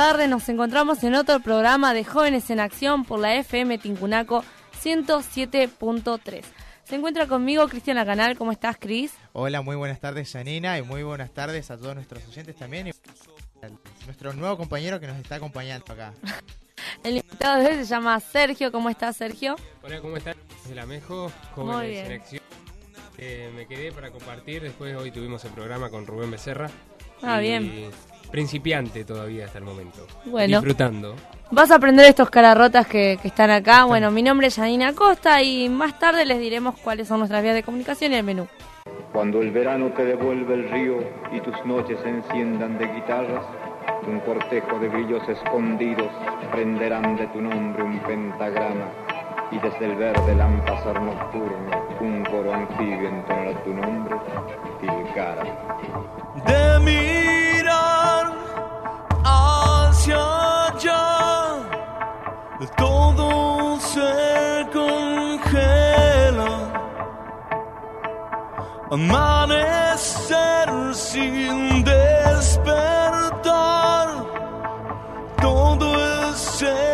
tardes. Nos encontramos en otro programa de Jóvenes en Acción por la FM Tincunaco 107.3. Se encuentra conmigo Cristiana Canal. ¿Cómo estás, Cris? Hola, muy buenas tardes, Janina, y muy buenas tardes a todos nuestros oyentes también. Y nuestro nuevo compañero que nos está acompañando acá. El invitado de hoy se llama Sergio. ¿Cómo estás, Sergio? Hola, ¿cómo estás? De la Mejo, Muy Jóvenes bien. en Acción. Eh, me quedé para compartir. Después hoy tuvimos el programa con Rubén Becerra. Ah, Y bien. Principiante todavía hasta el momento. Bueno. Disfrutando. Vas a aprender estos cararrotas que, que están acá. Bueno, mi nombre es Janina Costa y más tarde les diremos cuáles son nuestras vías de comunicación y el menú. Cuando el verano te devuelve el río y tus noches se enciendan de guitarras, un cortejo de grillos escondidos prenderán de tu nombre un pentagrama y desde el verde lámpasar nocturno un coro anfibio entonará tu nombre, Tilcara. de mirar Amanecer sin despertar, todo ese paisaje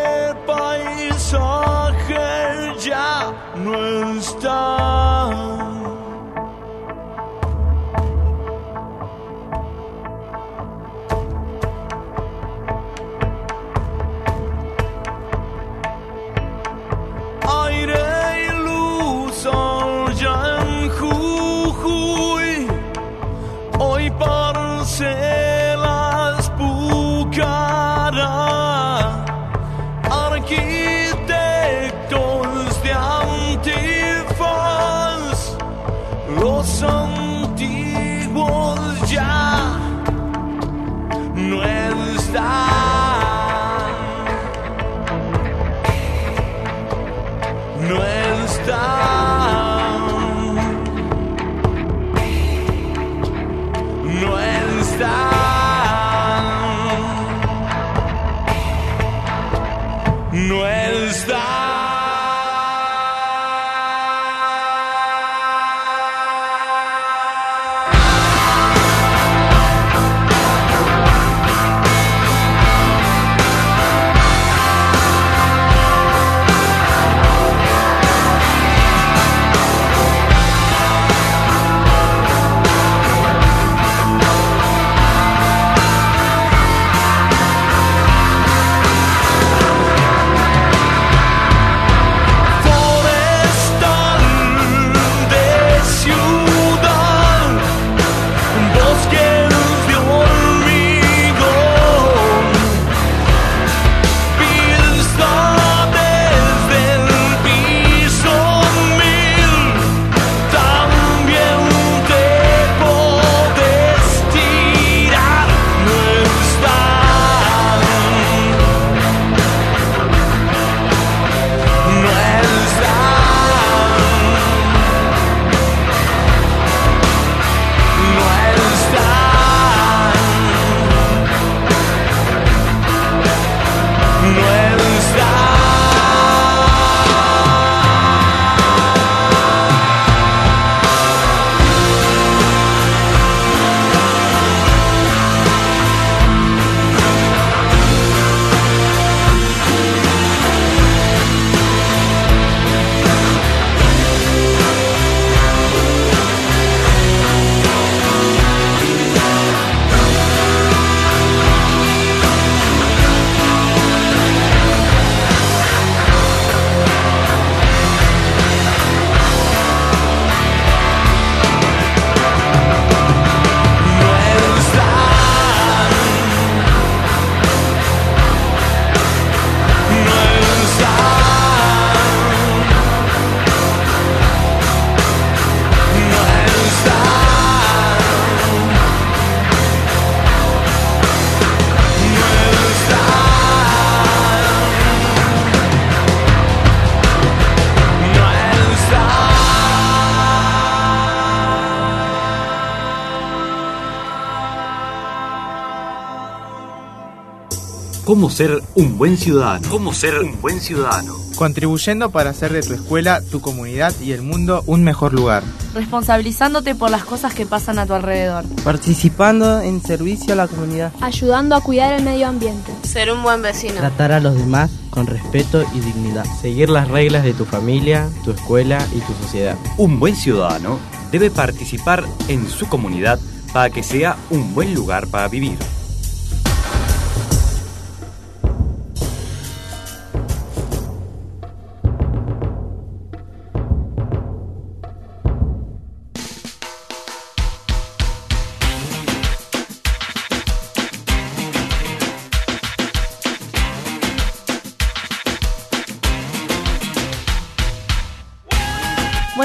cómo ser un buen ciudadano. Cómo ser un buen ciudadano. Contribuyendo para hacer de tu escuela, tu comunidad y el mundo un mejor lugar. Responsabilizándote por las cosas que pasan a tu alrededor. Participando en servicio a la comunidad. Ayudando a cuidar el medio ambiente. Ser un buen vecino. Tratar a los demás con respeto y dignidad. Seguir las reglas de tu familia, tu escuela y tu sociedad. Un buen ciudadano debe participar en su comunidad para que sea un buen lugar para vivir.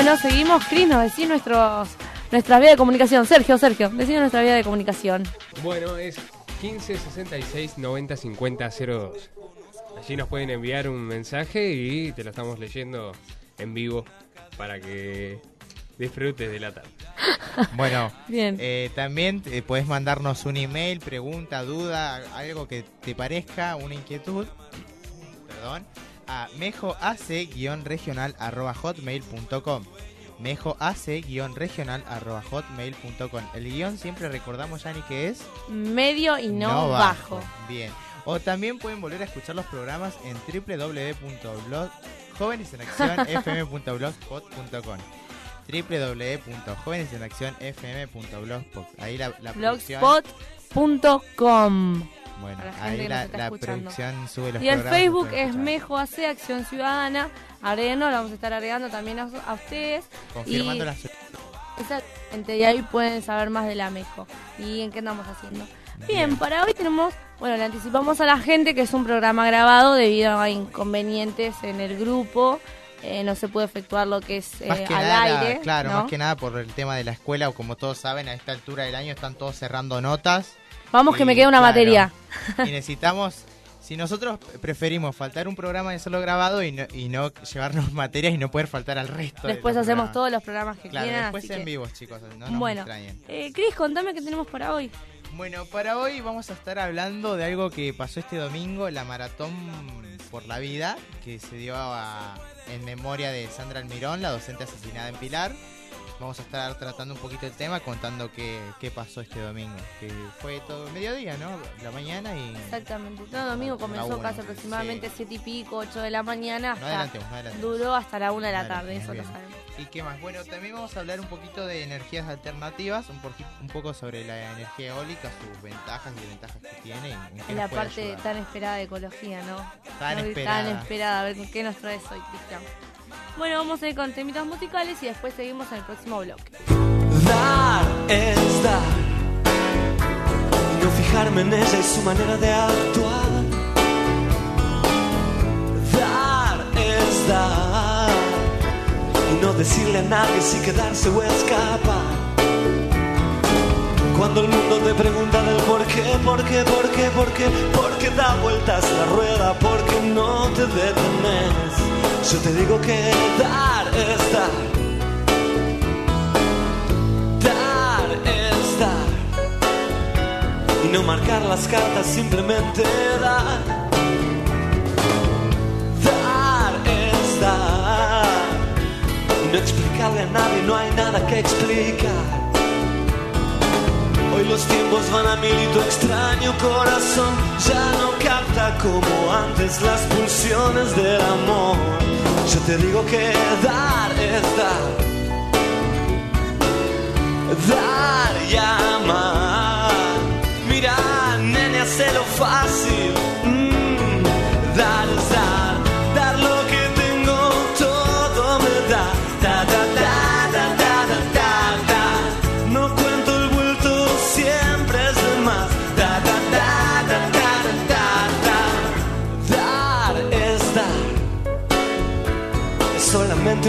Bueno, seguimos, Cris, nos decís nuestros, nuestra vía de comunicación. Sergio, Sergio, decinos nuestra vía de comunicación. Bueno, es 15 66 90 50 02. Allí nos pueden enviar un mensaje y te lo estamos leyendo en vivo para que disfrutes de la tarde. Bueno, Bien. eh, también eh, puedes mandarnos un email, pregunta, duda, algo que te parezca, una inquietud, perdón, a mejoac-regional.hotmail.com mejoac-regional.hotmail.com El guion siempre recordamos, Yani, que es Medio y no, bajo. Bien. O también pueden volver a escuchar los programas en www.jovenesenaccionfm.blogspot.com www.jovenesenaccionfm.blogspot Ahí la, la. Blogspot.com Bueno, la ahí la, la producción sube los Y el Facebook es. Mejo AC Acción Ciudadana. Agréguenos, lo vamos a estar agregando también a, a ustedes. Confirmando y- la Exactamente, y ahí pueden saber más de la Mejo y en qué andamos haciendo. Bien, para hoy tenemos, bueno, le anticipamos a la gente que es un programa grabado debido a inconvenientes en el grupo. eh, no se puede efectuar lo que es eh, Más que al nada, aire. claro, ¿no? más que nada por el tema de la escuela, o como todos saben, a esta altura del año están todos cerrando notas. Vamos que me queda una claro, materia. Y necesitamos, si nosotros preferimos faltar un programa de solo grabado y no, y no llevarnos materias y no poder faltar al resto. de Después hacemos programas. todos los programas que Claro, quieran. después así en que- vivos, chicos, no nos bueno, eh, Cris, contame qué tenemos para hoy. Bueno, para hoy vamos a estar hablando de algo que pasó este domingo, la maratón por la vida, que se dio a- en memoria de Sandra Almirón, la docente asesinada en Pilar. Vamos a estar tratando un poquito el tema, contando qué, qué pasó este domingo, que fue todo mediodía, ¿no? La mañana y... Exactamente. Todo domingo comenzó casi aproximadamente siete y pico, 8 de la mañana. No Hasta adelantemos, no adelantemos. duró hasta la 1 de la tarde, eso lo sabemos. ¿Y qué más? Bueno, también vamos a hablar un poquito de energías alternativas, un, poqui- un poco sobre la energía eólica, sus ventajas y desventajas que tiene. y en qué la parte ayudar. tan esperada de ecología, ¿no? Tan No, esperada. Tan esperada. A ver qué nos traes hoy, Cristian. Bueno, vamos a ir con temitas musicales y después seguimos en el próximo bloque. Dar es dar. No fijarme en ella y su manera de actuar. Dar es dar. Y no decirle a nadie si quedarse o escapar. Cuando el mundo te pregunta del por qué, por qué, por qué, por qué, por qué da vueltas la rueda, por qué no te detenes. Yo te digo que dar es dar. Dar es dar. Y no marcar las cartas, simplemente dar. Dar es dar. Y no explicarle a nadie, no hay nada que explicar. Hoy los tiempos van a mil y tu extraño corazón ya no capta como antes las pulsiones del amor. Yo te digo que dar es dar. Dar y amar. Mira, nene, hazlo fácil.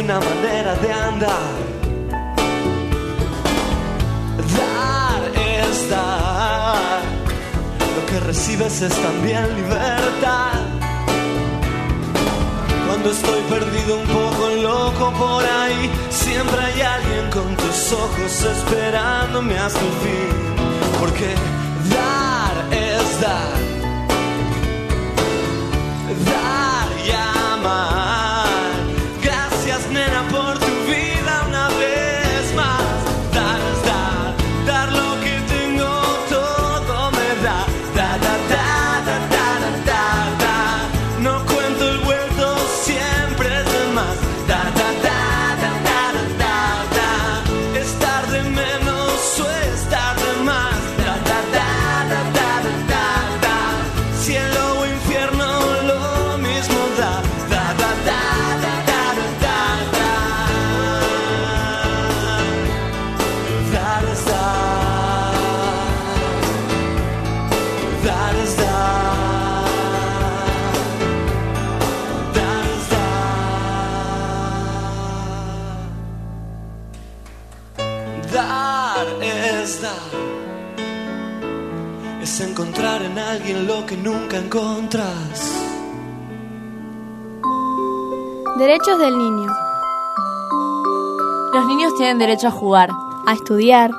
Una manera de andar. Dar es dar. Lo que recibes es también libertad. Cuando estoy perdido un poco loco por ahí, siempre hay alguien con tus ojos esperándome hasta el fin. Porque nunca. Derechos del niño. Los niños tienen derecho a jugar. A estudiar.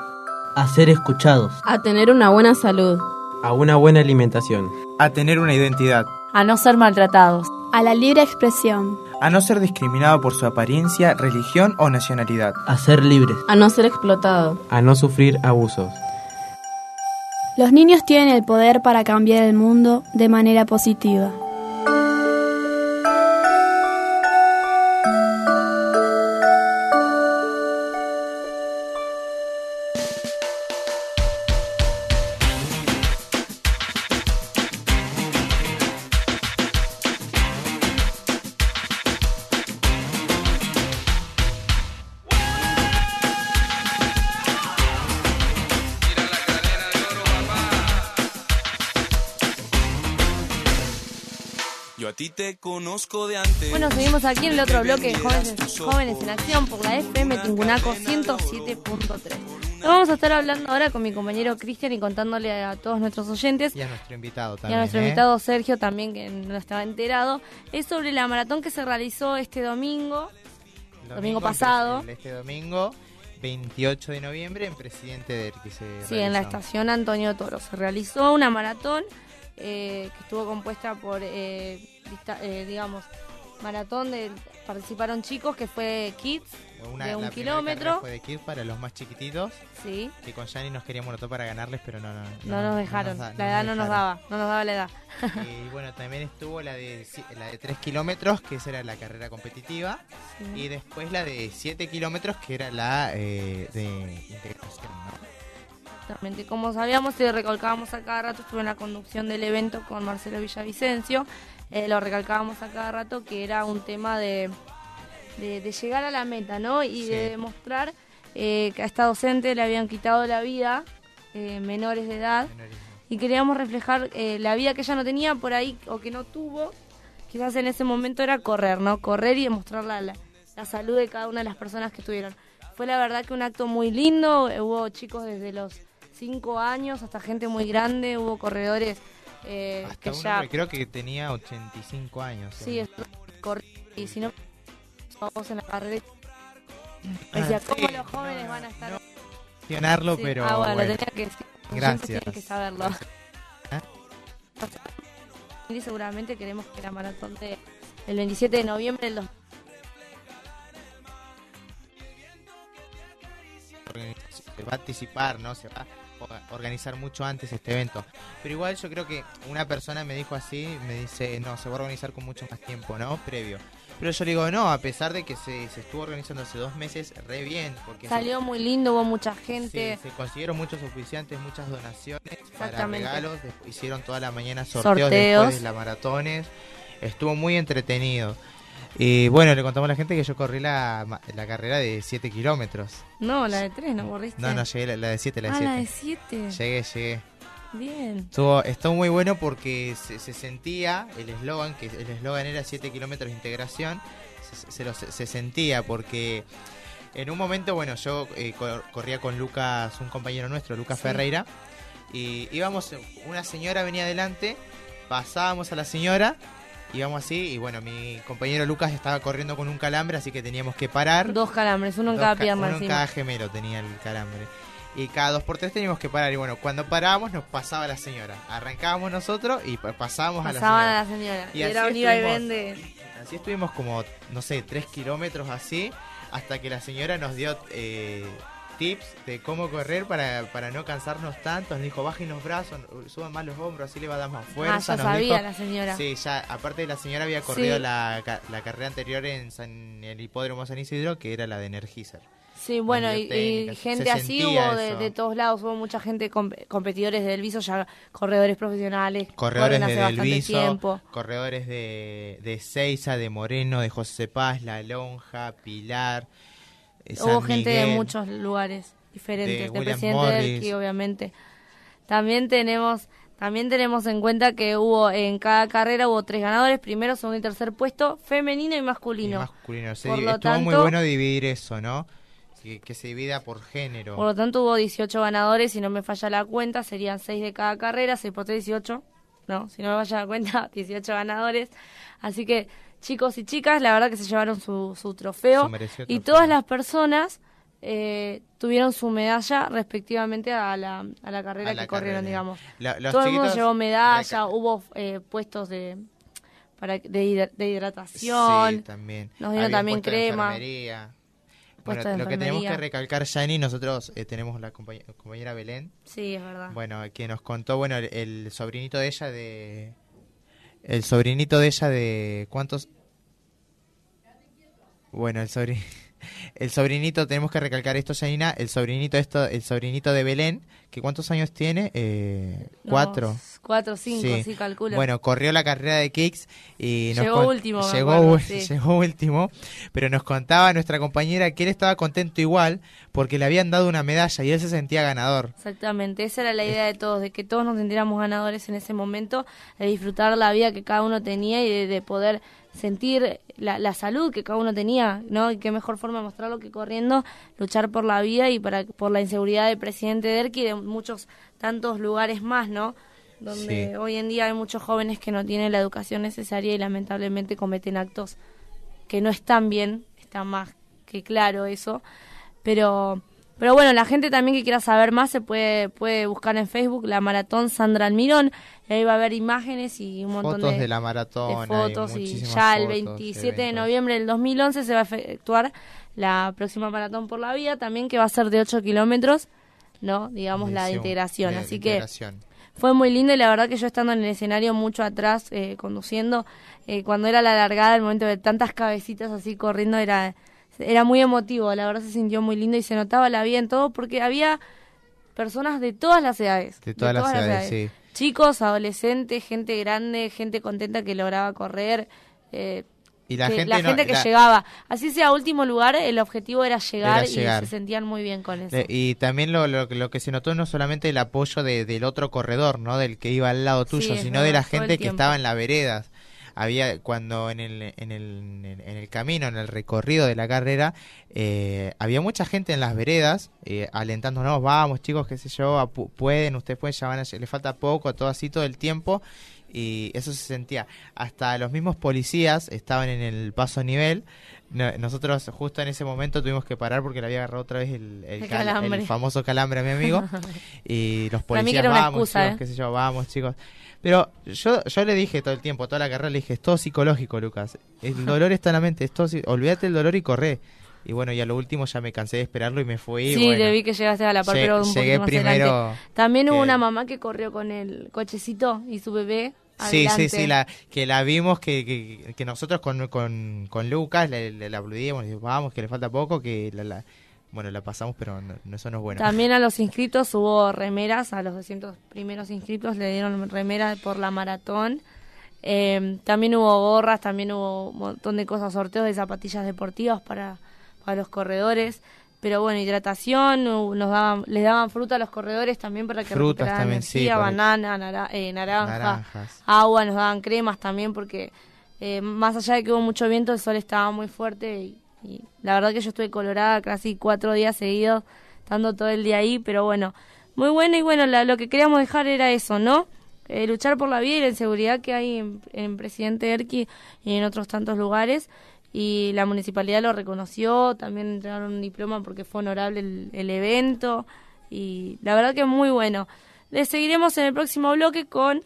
A ser escuchados. A tener una buena salud. A una buena alimentación. A tener una identidad. A no ser maltratados. A la libre expresión. A no ser discriminado por su apariencia, religión o nacionalidad. A ser libres. A no ser explotado. A no sufrir abusos. Los niños tienen el poder para cambiar el mundo de manera positiva. Conozco de antes. Bueno, seguimos aquí en el otro bloque de Jóvenes, Jóvenes en Acción por la FM Tingunaco 107.3. Nos vamos a estar hablando ahora con mi compañero Cristian y contándole a todos nuestros oyentes Y a nuestro invitado y también. a nuestro ¿eh? invitado Sergio también, que no estaba enterado, es sobre la maratón que se realizó este domingo, domingo, pasado. Este domingo, 28 de noviembre, en Presidente del que se Sí, en la estación Antonio Toro. Se realizó una maratón eh, que estuvo compuesta por, eh, eh, digamos, maratón de participaron chicos que fue Kids Una- de un la kilómetro. Fue de Kids para los más chiquititos. Sí. Que con Yanni nos queríamos anotar para ganarles, pero no, no, No nos dejaron, da- la edad no nos daba, no nos daba la edad. Y bueno, también estuvo la de, la de 3 kilómetros, que esa era la carrera competitiva. Sí. Y después la de 7 kilómetros, que era la eh, de integración, ¿no? Exactamente, como sabíamos y recalcábamos a cada rato, estuve en la conducción del evento con Marcelo Villavicencio, eh, lo recalcábamos a cada rato que era un tema de, de, de llegar a la meta, ¿no? Y de demostrar eh, que a esta docente le habían quitado la vida eh, menores de edad y queríamos reflejar la vida que ella no tenía por ahí o que no tuvo, quizás en ese momento era correr, ¿no? Correr y demostrar la, la, la salud de cada una de las personas que estuvieron. Fue la verdad que un acto muy lindo, hubo chicos desde los 5 años hasta gente muy grande, hubo corredores eh, Hasta que un ya... hombre, creo que tenía 85 años. Sí, ¿eh? es y si no, vamos en la carrera. Decía, Ah, ¿cómo sí, los jóvenes van a estar...? mencionarlo, Sí, pero Ah, bueno, bueno. tenía que decir. Gracias. que saberlo. ¿Eh? Y seguramente queremos que la maratón de el 27 de noviembre del dos- se va a anticipar, ¿no? Se va organizar mucho antes este evento. Pero igual yo creo que una persona me dijo así, me dice, no, se va a organizar con mucho más tiempo, ¿no? Previo. Pero yo le digo, no, a pesar de que se, se estuvo organizando hace dos meses, re bien. Porque se- Salió muy lindo, hubo mucha gente. Sí, se consiguieron muchos oficiantes, muchas donaciones para regalos. hicieron toda la mañana sorteos, Sorteos. después de las maratones. Estuvo muy entretenido. Y bueno, le contamos a la gente que yo corrí la, la carrera de 7 kilómetros. No, la de 3, ¿no corriste? No, no, llegué la, la de 7, la de Ah, 7. la de 7. Llegué, llegué. Bien. Estuvo, estuvo muy bueno porque se, se sentía el eslogan, que el eslogan era 7 kilómetros de integración, se, se lo- se sentía porque en un momento, bueno, yo eh, cor- corría con Lucas, un compañero nuestro, Lucas Sí. Ferreira, y íbamos, una señora venía adelante, pasábamos a la señora, íbamos así, y bueno, mi compañero Lucas estaba corriendo con un calambre, así que teníamos que parar. Dos calambres, uno en Dos cada ca- pierna Uno en encima. cada gemelo tenía el calambre. y cada dos por tres teníamos que parar. Y bueno, cuando parábamos nos pasaba la señora. Arrancábamos nosotros y pa- pasábamos Pasaban a la señora. Y Y así era un iba y estuvimos. ven de... Así estuvimos como, no sé, tres kilómetros así, hasta que la señora nos dio eh, tips de cómo correr para, para no cansarnos tanto. Nos dijo, bajen los brazos, suban más los hombros, así le va a dar más fuerza. Ah, ya Nos sabía dijo- la señora. Sí, ya, aparte la señora había corrido Sí. la, la carrera anterior en San- el hipódromo San Isidro, que era la de Energizer. Sí, bueno, y, gente así hubo de, todos lados, hubo mucha gente, comp- competidores del viso, ya corredores profesionales, Corredores de tiempo. corredores de, de Seiza, de Moreno, de José Paz, La Lonja, Pilar. Hubo gente de muchos lugares diferentes, de de, presidente Morris. Delqui, obviamente. También tenemos también tenemos en cuenta que hubo en cada carrera hubo tres ganadores, primero, segundo y tercer puesto, femenino y Y masculino. masculino. Por lo estuvo muy tanto- bueno dividir eso, ¿no? Que, que se divida por género. Por lo tanto hubo 18 ganadores, si no me falla la cuenta, serían 6 de cada carrera, 6 por 3, 18. No, si no me falla la cuenta, 18 ganadores. Así que chicos y chicas, la verdad que se llevaron su, su trofeo. Y trofeo. todas las personas eh, tuvieron su medalla respectivamente a la, a la carrera A la que corrieron, digamos. La- Todo el mundo llevó medalla, hubo eh, puestos de para de, hidra- de hidratación. Sí, también. Nos dieron Había también de crema. enfermería. Bueno, de lo que tenemos que recalcar, Yanni, nosotros eh, tenemos la compañ- compañera Belén, Sí, es verdad. bueno, que nos contó, bueno, el, el sobrinito de ella de... El sobrinito de ella de... ¿Cuántos? Bueno, el sobri- El sobrinito, tenemos que recalcar esto, Janina, el sobrinito esto, el sobrinito de Belén, que ¿cuántos años tiene? Eh, cuatro. Cuatro, cinco, sí, calculo. Bueno, corrió la carrera de Kicks y nos Llegó último, Llegó, acuerdo, ul- sí. llegó último, pero nos contaba nuestra compañera que él estaba contento igual porque le habían dado una medalla y él se sentía ganador. Exactamente, esa era la idea de todos, de que todos nos sintiéramos ganadores en ese momento, de disfrutar la vida que cada uno tenía y de, de poder sentir la, la salud que cada uno tenía, ¿no? Y qué mejor forma de mostrarlo que corriendo, luchar por la vida y para por la inseguridad del presidente Derqui y de muchos tantos lugares más, ¿no? Donde Sí. hoy en día hay muchos jóvenes que no tienen la educación necesaria y lamentablemente cometen actos que no están bien, está más que claro eso, pero pero bueno, la gente también que quiera saber más se puede puede buscar en Facebook la maratón Sandra Almirón, y ahí va a haber imágenes y un montón Fotos de, de la maratón, de fotos y ya el fotos, 27 de noviembre del 2011 se va a efectuar la próxima maratón por la vida, también que va a ser de 8 kilómetros, ¿no? Digamos la de integración, de así integración. que fue muy lindo y la verdad que yo estando en el escenario mucho atrás eh, conduciendo, eh, cuando era la largada, el momento de tantas cabecitas así corriendo era era muy emotivo, la verdad se sintió muy lindo y se notaba la vida en todo porque había personas de todas las edades. De todas las edades, sí. Chicos, adolescentes, gente grande, gente contenta que lograba correr. eh, Y la que- gente no- que la- llegaba. Así sea último lugar, el objetivo era llegar, Era llegar. y se sentían muy bien con eso. Eh, Y también lo, lo, lo que se notó no solamente el apoyo de- del otro corredor, ¿no? Del que iba al lado tuyo, sino de la gente que estaba en las veredas. Había cuando en el, en el, en el camino, en el recorrido de la carrera, eh, había mucha gente en las veredas eh, alentándonos, vamos chicos, qué sé yo, pueden, ustedes pueden, ya van a, les falta poco, todo así todo el tiempo. Y eso se sentía. Hasta los mismos policías estaban en el paso a nivel. No- nosotros justo en ese momento tuvimos que parar porque le había agarrado otra vez el, el El cal- calambre. el famoso calambre a mi amigo. y los policías, vamos, excusa, chicos, ¿eh? qué sé yo, vamos, chicos. Pero yo, yo le dije todo el tiempo, toda la carrera, le dije, es todo psicológico, Lucas. El dolor está en la mente, es todo, olvídate el dolor y corre. Y bueno, y a lo último ya me cansé de esperarlo y me fui. Sí, bueno. te vi que llegaste a la par, pero un llegué poquito más primero adelante. También hubo que- una mamá que corrió con el cochecito y su bebé. Sí, adelante. sí, sí, la, que la vimos, que, que, que nosotros con, con, con Lucas le, le, le aplaudíamos, le dijimos, vamos, que le falta poco, que la, la- bueno, la pasamos, pero no, no- eso no es bueno. También a los inscritos hubo remeras, a los 200 primeros inscritos le dieron remeras por la maratón. Eh, también hubo gorras, también hubo un montón de cosas, sorteos de zapatillas deportivas para, para los corredores. Pero bueno, hidratación, nos daban, les daban fruta a los corredores también para que Frutas recuperaran también, sí, energía, banana, nara- eh, naranja, Naranjas. agua, nos daban cremas también porque eh, más allá de que hubo mucho viento, el sol estaba muy fuerte y, y la verdad que yo estuve colorada casi cuatro días seguidos, estando todo el día ahí, pero bueno, muy bueno y bueno, la- lo que queríamos dejar era eso, ¿no? Eh, luchar por la vida y la inseguridad que hay en, en Presidente Erqui y en otros tantos lugares y la municipalidad lo reconoció, también entregaron un diploma porque fue honorable el, el evento y la verdad que muy bueno. Le seguiremos en el próximo bloque con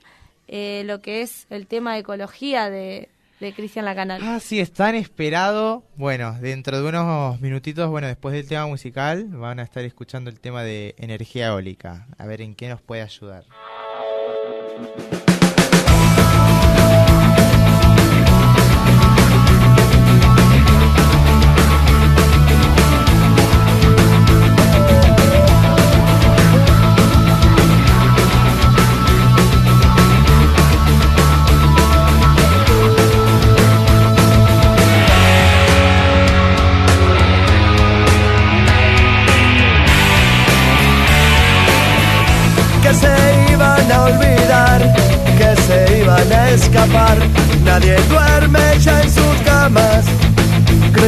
eh, lo que es el tema de ecología de, de Cristian Lacanal. Ah, sí, es tan esperado. Bueno, dentro de unos minutitos, bueno, después del tema musical, van a estar escuchando el tema de energía eólica. A ver en qué nos puede ayudar.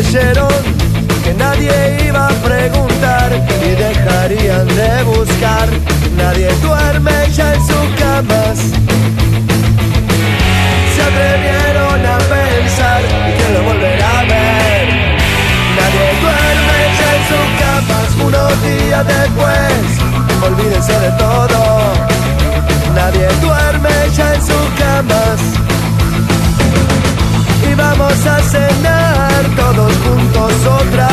Creyeron que nadie iba a preguntar y dejarían de buscar. Nadie duerme ya en sus camas. Se atrevieron a pensar que lo volverá a ver. Nadie duerme ya en sus camas unos días después. Olvídense de todo. Nadie duerme ya en sus camas. nosotras.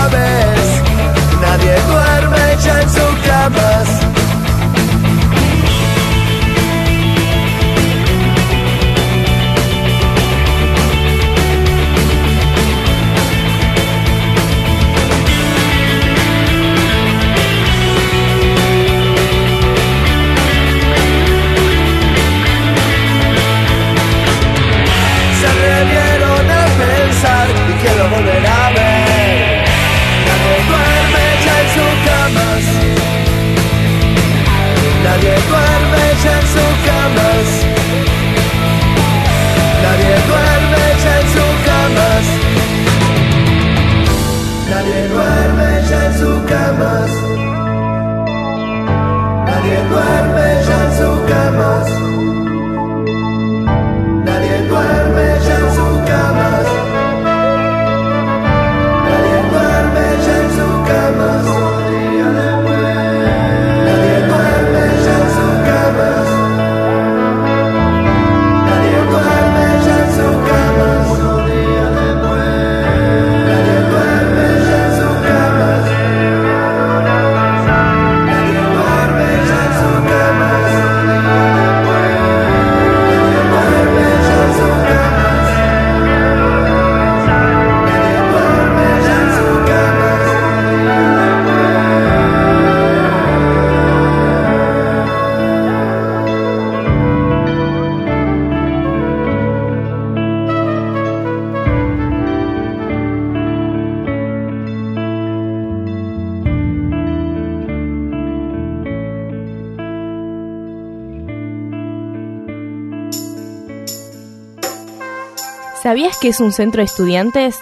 ¿Sabías que es un centro de estudiantes?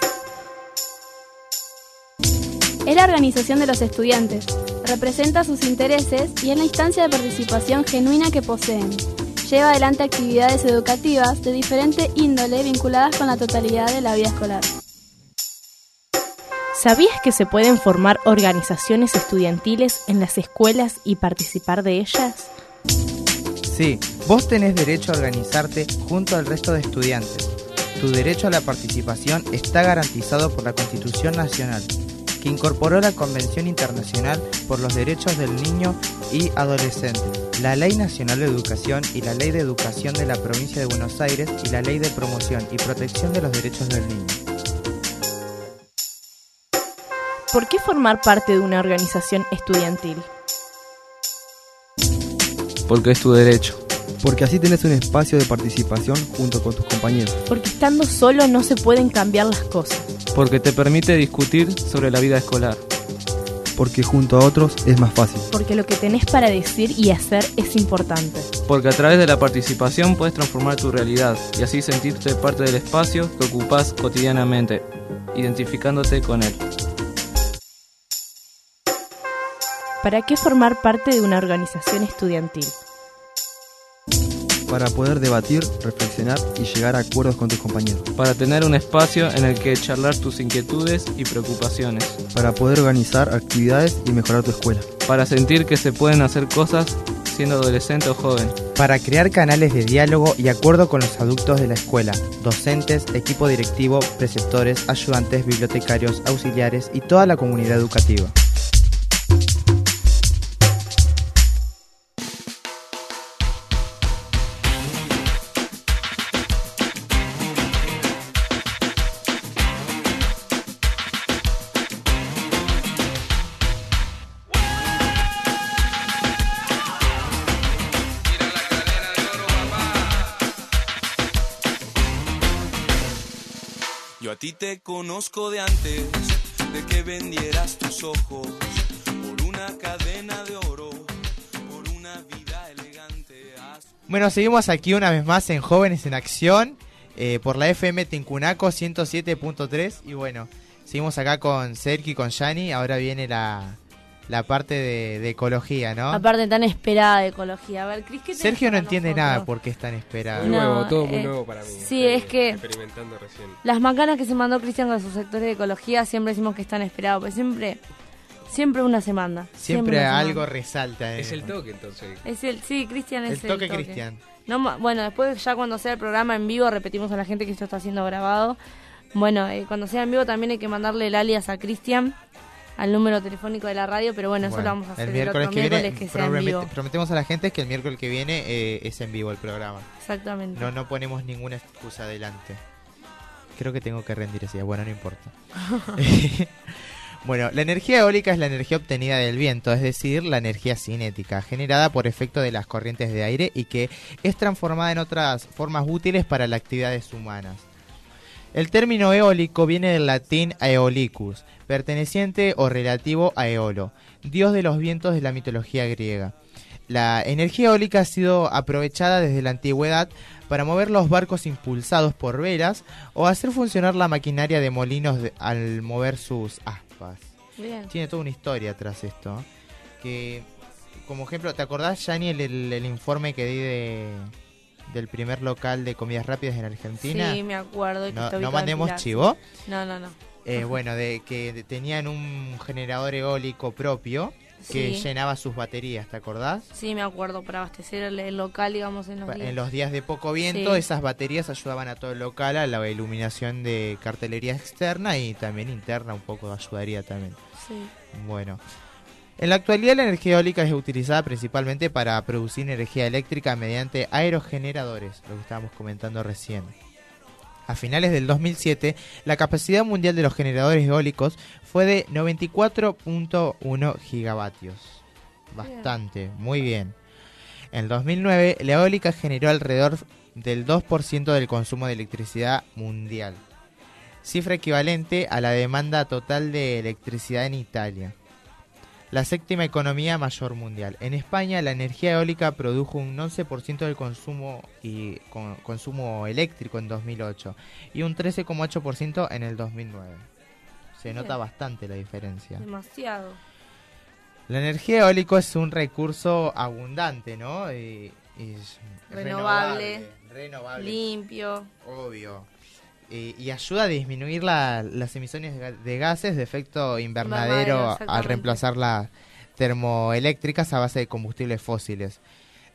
Es la organización de los estudiantes, representa sus intereses y es la instancia de participación genuina que poseen. Lleva adelante actividades educativas de diferente índole vinculadas con la totalidad de la vida escolar. ¿Sabías que se pueden formar organizaciones estudiantiles en las escuelas y participar de ellas? Sí, vos tenés derecho a organizarte junto al resto de estudiantes. Tu derecho a la participación está garantizado por la Constitución Nacional, que incorporó la Convención Internacional por los Derechos del Niño y Adolescente, la Ley Nacional de Educación y la Ley de Educación de la Provincia de Buenos Aires y la Ley de Promoción y Protección de los Derechos del Niño. ¿Por qué formar parte de una organización estudiantil? Porque es tu derecho. Porque así tenés un espacio de participación junto con tus compañeros. Porque estando solo no se pueden cambiar las cosas. Porque te permite discutir sobre la vida escolar. Porque junto a otros es más fácil. Porque lo que tenés para decir y hacer es importante. Porque a través de la participación puedes transformar tu realidad y así sentirte parte del espacio que ocupas cotidianamente, identificándote con él. ¿Para qué formar parte de una organización estudiantil? Para poder debatir, reflexionar y llegar a acuerdos con tus compañeros. Para tener un espacio en el que charlar tus inquietudes y preocupaciones. Para poder organizar actividades y mejorar tu escuela. Para sentir que se pueden hacer cosas siendo adolescente o joven. Para crear canales de diálogo y acuerdo con los adultos de la escuela, docentes, equipo directivo, preceptores, ayudantes, bibliotecarios, auxiliares y toda la comunidad educativa. Yo a ti te conozco de antes de que vendieras tus ojos por una cadena de oro, por una vida elegante. Bueno, seguimos aquí una vez más en Jóvenes en Acción eh, por la FM Tincunaco 107.3 y bueno, seguimos acá con Serki con Yani, ahora viene la, la parte de, de ecología, ¿no? La parte tan esperada de ecología. A ver, Cris, ¿qué tenés Sergio no entiende nosotros? nada por qué es tan. Muy No, nuevo, todo muy eh, nuevo para mí. sí, Estoy es que- Experimentando recién. Las macanas que se mandó Cristian con sus sectores de ecología siempre decimos que están esperados, pues siempre, siempre una se manda. Siempre una se algo resalta. Es eh. el toque entonces. Es el, sí, Cristian es El el toque Cristian. No, ma- bueno, después ya cuando sea el programa en vivo repetimos a la gente que esto está siendo grabado. Bueno, eh, cuando sea en vivo también hay que mandarle el alias a Cristian al número telefónico de la radio, pero bueno, eso lo Bueno, vamos a hacer el el, miércoles otro que viene. miércoles que sea en promete- vivo. prometemos a la gente que el miércoles que viene eh, es en vivo el programa. Exactamente. No, no ponemos ninguna excusa adelante. Creo que tengo que rendir ese día. Bueno, no importa. bueno, la energía eólica es la energía obtenida del viento, es decir, la energía cinética, generada por efecto de las corrientes de aire y que es transformada en otras formas útiles para las actividades humanas. El término eólico viene del latín aeolicus, perteneciente o relativo a Eolo, dios de los vientos de la mitología griega. La energía eólica ha sido aprovechada desde la antigüedad para mover los barcos impulsados por velas o hacer funcionar la maquinaria de molinos de- al mover sus aspas. Bien. Tiene toda una historia tras esto. Que, como ejemplo, ¿te acordás, Yanni, el, el- el informe que di de, del primer local de comidas rápidas en Argentina? Sí, me acuerdo. que No, mandemos chivo. No, no, no. Eh, bueno, de que tenían un generador eólico propio que Sí. llenaba sus baterías, ¿te acordás? Sí, me acuerdo, para abastecer el, el local, digamos, en los días. En los días de poco viento, Sí. esas baterías ayudaban a todo el local a la iluminación de cartelería externa y también interna, un poco ayudaría también. Sí. Bueno. En la actualidad la energía eólica es utilizada principalmente para producir energía eléctrica mediante aerogeneradores, lo que estábamos comentando recién. A finales del 2007, la capacidad mundial de los generadores eólicos fue de 94.1 gigavatios. Bastante, muy bien. En el 2009, la eólica generó alrededor del 2% del consumo de electricidad mundial, cifra equivalente a la demanda total de electricidad en Italia. La séptima economía mayor mundial. En España, la energía eólica produjo un 11% del consumo y con- consumo eléctrico en 2008 y un 13,8% en el 2009. Se Bien. nota bastante la diferencia. Demasiado. La energía eólica es un recurso abundante, ¿no? Y- y es Renovable, renovable, limpio. obvio. Y, y ayuda a disminuir la- las emisiones de ga- de gases de efecto Invernadero, al reemplazar las termoeléctricas a base de combustibles fósiles.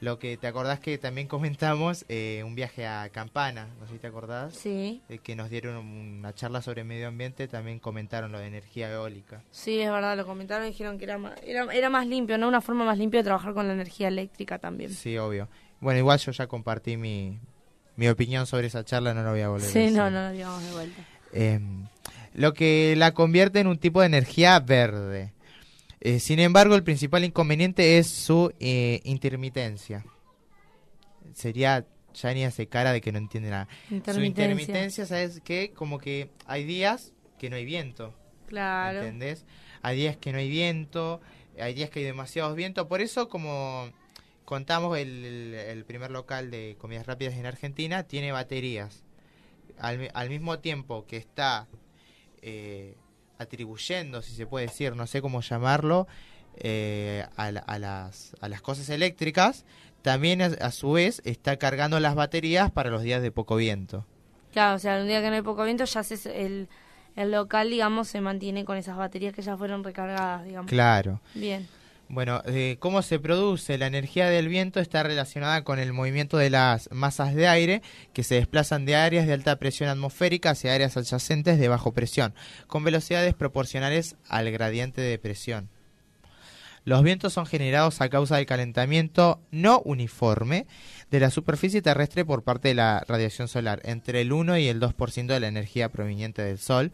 Lo que te acordás que también comentamos, eh, un viaje a Campana, no sé si te acordás, Sí. eh, que nos dieron una charla sobre medio ambiente, también comentaron lo de energía eólica. Sí, es verdad, lo comentaron y dijeron que era más, era, era más limpio, ¿no? Una forma más limpia de trabajar con la energía eléctrica también. Sí, obvio. Bueno, igual yo ya compartí mi, mi opinión sobre esa charla, no lo voy a volver a Sí, no, no lo digamos de vuelta. Eh, lo que la convierte en un tipo de energía verde. Eh, sin embargo, el principal inconveniente es su eh, intermitencia. Sería, ya ni hace cara de que no entiende nada. Su Intermitencia. intermitencia, ¿sabes qué? Como que hay días que no hay viento. Claro. ¿Entendés? Hay días que no hay viento, hay días que hay demasiados vientos. Por eso, como contamos, el, el- primer local de comidas rápidas en Argentina tiene baterías. Al, al mismo tiempo que está eh, atribuyendo, si se puede decir, no sé cómo llamarlo, eh, a, a las, a las cosas eléctricas, también a, a su vez está cargando las baterías para los días de poco viento. Claro, o sea, un día que no hay poco viento, ya se, el, el local, digamos, se mantiene con esas baterías que ya fueron recargadas, digamos. Claro. Bien. Bueno, eh, ¿cómo se produce? La energía del viento está relacionada con el movimiento de las masas de aire que se desplazan de áreas de alta presión atmosférica hacia áreas adyacentes de bajo presión, con velocidades proporcionales al gradiente de presión. Los vientos son generados a causa del calentamiento no uniforme de la superficie terrestre por parte de la radiación solar, entre el 1 y el 2% de la energía proveniente del Sol,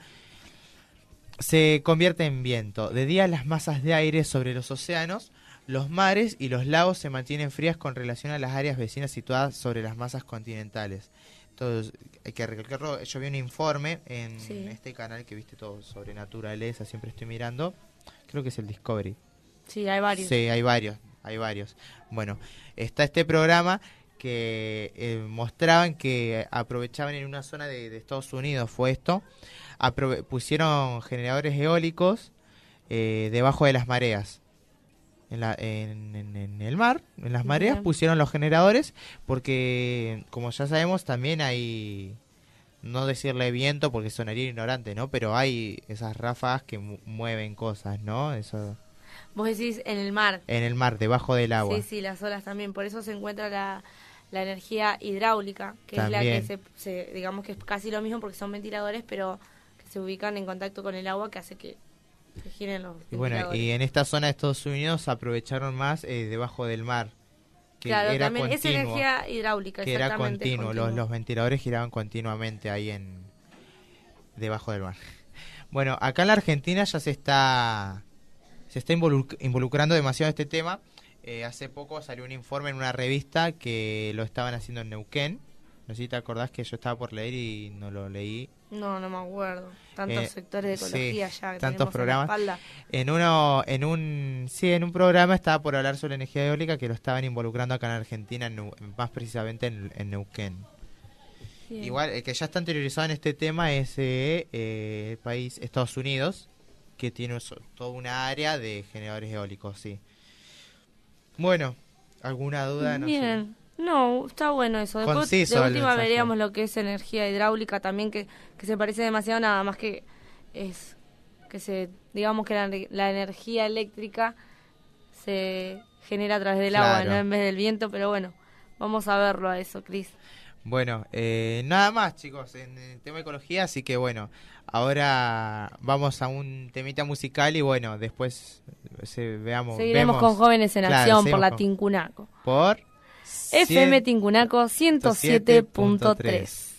se convierte en viento. De día las masas de aire sobre los océanos, los mares y los lagos se mantienen frías con relación a las áreas vecinas situadas sobre las masas continentales. Entonces, hay que recalcarlo, yo vi un informe en Sí. este canal que viste todo sobre naturaleza, siempre estoy mirando, creo que es el Discovery. Sí, hay varios. Sí, hay varios, hay varios. Bueno, está este programa que eh, mostraban que aprovechaban en una zona de, de Estados Unidos, fue esto, pusieron generadores eólicos eh, debajo de las mareas. En, la, en, en- en el mar, en las mareas, Bien. pusieron los generadores porque, como ya sabemos, también hay, no decirle viento porque sonaría ignorante, ¿no? Pero hay esas ráfagas que mu- mueven cosas, ¿no? Eso Vos decís en el mar. en el mar, debajo del agua. Sí, sí, las olas también. Por eso se encuentra la, la energía hidráulica, que es la que se, se- digamos que es casi lo mismo porque son ventiladores, pero se ubican en contacto con el agua que hace que se giren los Y bueno, y en esta zona de Estados Unidos aprovecharon más eh, debajo del mar. Que claro, era también es continuo, energía hidráulica, que era es continuo, Los, los ventiladores giraban continuamente ahí en debajo del mar. Bueno, acá en la Argentina ya se está se está involu- involucrando demasiado este tema. Eh, hace poco salió un informe en una revista que lo estaban haciendo en Neuquén. No sé si te acordás que yo estaba por leer y no lo leí. No, no me acuerdo. Tantos Eh, sectores de ecología sí, ya que tantos tenemos en la programas. espalda. En uno, en un, sí, en un programa estaba por hablar sobre energía eólica que lo estaban involucrando acá en Argentina, en más precisamente en, en Neuquén. Bien. Igual, el que ya está interiorizado en este tema es eh, eh, el país Estados Unidos, que tiene toda una área de generadores eólicos, sí. Bueno, ¿alguna duda? No sé. No, está bueno eso. Después Conciso de última veríamos lo que es energía hidráulica también, que, que se parece demasiado nada más que es que se, digamos que la, la energía eléctrica se genera a través del agua, no en vez del viento, pero bueno, vamos a verlo a eso, Cris. Bueno, eh, nada más, chicos, en el tema de ecología, así que bueno, ahora vamos a un temita musical y bueno, después se, veamos. Seguiremos vemos- con Jóvenes en Claro, Acción por la con- Tincunaco. Por FM 100 Tincunaco 107.3.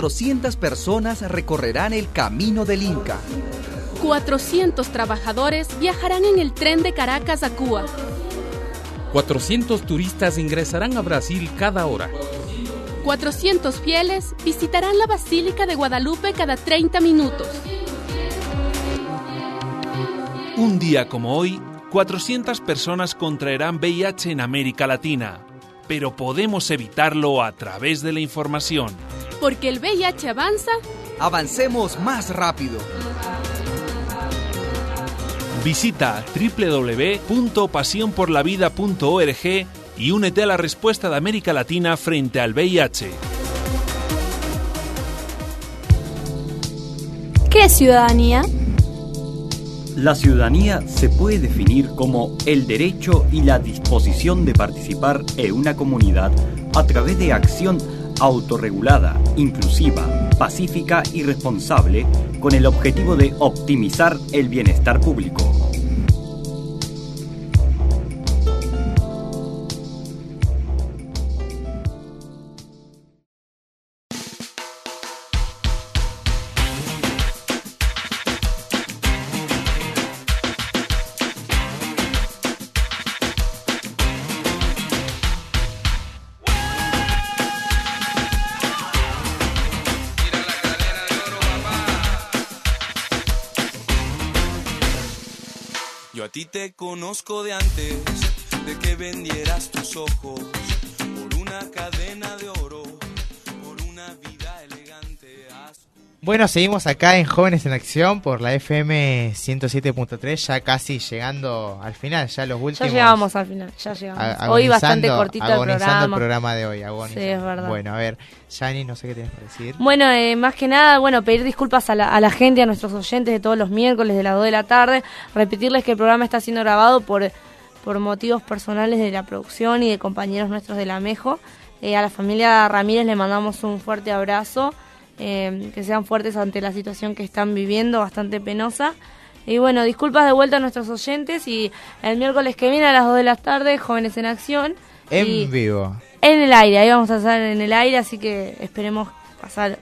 400 personas recorrerán el camino del Inca. 400 trabajadores viajarán en el tren de Caracas a Cuba. 400 turistas ingresarán a Brasil cada hora. 400 fieles visitarán la Basílica de Guadalupe cada 30 minutos. Un día como hoy, 400 personas contraerán VIH en América Latina, pero podemos evitarlo a través de la información. Porque el VIH avanza. Avancemos más rápido. Visita www.pasionporlavida.org y únete a la respuesta de América Latina frente al VIH. ¿Qué es ciudadanía? La ciudadanía se puede definir como el derecho y la disposición de participar en una comunidad a través de acción autorregulada, inclusiva, pacífica y responsable con el objetivo de optimizar el bienestar público. Conozco de antes de que vendieras tus ojos Bueno, seguimos acá en Jóvenes en Acción por la FM 107.3, ya casi llegando al final, ya los Ya últimos. llegamos al final, ya llegamos. hoy bastante cortito el programa. el programa de hoy. agonizando. Sí, es verdad. Bueno, a ver, Yani, no sé qué tienes para decir. Bueno, eh, más que nada, bueno, pedir disculpas a la, a la gente, a nuestros oyentes de todos los miércoles de las 2 de la tarde, repetirles que el programa está siendo grabado por, por motivos personales de la producción y de compañeros nuestros de la Mejo. Eh, a la familia Ramírez le mandamos un fuerte abrazo, eh, que sean fuertes ante la situación que están viviendo, bastante penosa. Y bueno, disculpas de vuelta a nuestros oyentes y el miércoles que viene a las 2 de la tarde, Jóvenes en Acción. En vivo. en el aire, ahí vamos a estar en el aire, así que esperemos pasar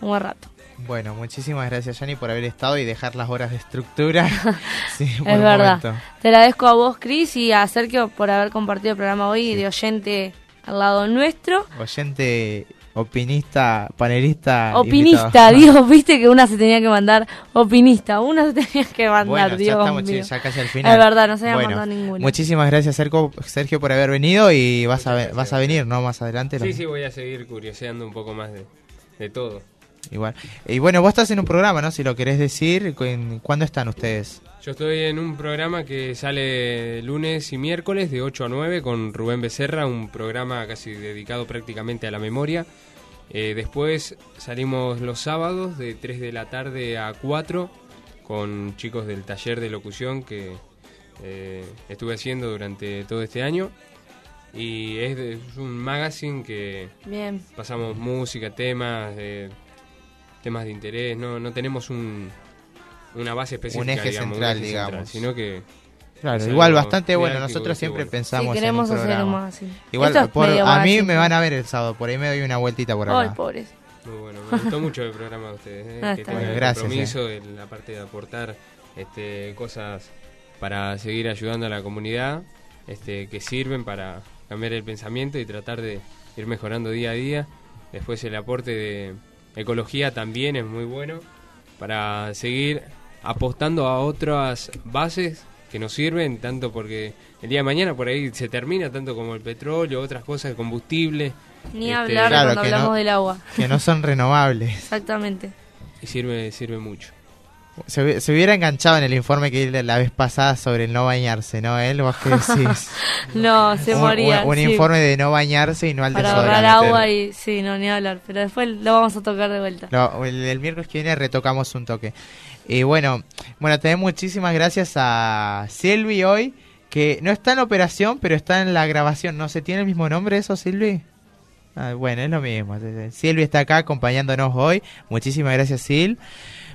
un buen rato. Bueno, muchísimas gracias, Yani, por haber estado y dejar las horas de estructura. sí, por es un verdad. momento. Te agradezco a vos, Cris, y a Sergio por haber compartido el programa hoy de oyente al lado nuestro. Oyente, opinista, panelista. Opinista, invitado. Dios, viste que una se tenía que mandar. Opinista, una se tenía que mandar, Bueno, ya Dios estamos mío. ya casi al final. Es verdad, no se había Bueno, mandado ninguna. Muchísimas gracias, Sergio, por haber venido y vas a, vas a venir, ¿no? Más adelante. Sí, sí, voy a seguir curioseando un poco más de, de todo. Igual. Y bueno, vos estás en un programa, ¿no? Si lo querés decir, ¿cu- ¿cuándo están ustedes? Yo estoy en un programa que sale lunes y miércoles de 8 a 9 con Rubén Becerra, un programa casi dedicado prácticamente a la memoria. Eh, después salimos los sábados de 3 de la tarde a 4 con chicos del taller de locución que eh, estuve haciendo durante todo este año. Y es, de- es un magazine que Bien. pasamos música, temas, eh, temas de interés. No, no tenemos un, una base específica, Un eje digamos, central, eje digamos. sino que Claro, igual bastante bueno. Nosotros siempre bueno. pensamos Sí, queremos en hacer magazine. Igual, es por- a mí me van a ver el sábado, por ahí me doy una vueltita por Ay, acá. pobres. Muy bueno, me gustó mucho el programa de ustedes. ¿eh? Ah, que el Gracias, compromiso, el- la parte de aportar este, cosas para seguir ayudando a la comunidad, este, que sirven para cambiar el pensamiento y tratar de ir mejorando día a día. Después el aporte de ecología también es muy bueno para seguir apostando a otras bases que nos sirven, tanto porque el día de mañana por ahí se termina, tanto como el petróleo, otras cosas, el combustible. Ni este, hablar Claro, cuando hablamos no- del agua. Que no son renovables. Exactamente. Y sirve, sirve mucho. Se, hubi- se hubiera enganchado en el informe que la vez pasada sobre el no bañarse, ¿no? Él, vos qué decís. No, se un, moría. un- un sí. informe de no bañarse y no al Para ahorrar agua y sí, no, ni hablar. Pero después lo vamos a tocar de vuelta. No, el, el miércoles que viene retocamos un toque. Y bueno, bueno, también muchísimas gracias a Silvi hoy, que no está en operación, pero está en la grabación. ¿No se tiene el mismo nombre eso, Silvi? Ah, bueno, es lo mismo. Silvi está acá acompañándonos hoy. Muchísimas gracias, Sil.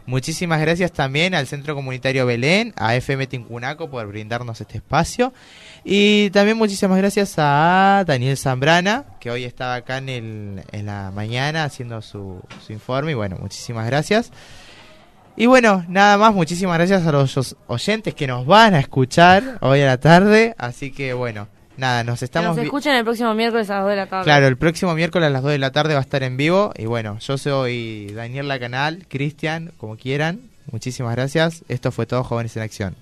Muchísimas gracias también al Centro Comunitario Belén, a FM Tincunaco por brindarnos este espacio. Y también muchísimas gracias a Daniel Zambrana, que hoy estaba acá en, el, en la mañana haciendo su, su informe. Y bueno, muchísimas gracias. Y bueno, nada más, muchísimas gracias a los oyentes que nos van a escuchar hoy a la tarde. Así que bueno, nada, nos Que estamos... nos vi- escuchan el próximo miércoles a las 2 de la tarde. Claro, el próximo miércoles a las 2 de la tarde va a estar en vivo. Y bueno, yo soy Daniel La Canal, Cristian, como quieran. Muchísimas gracias. Esto fue todo Jóvenes en Acción.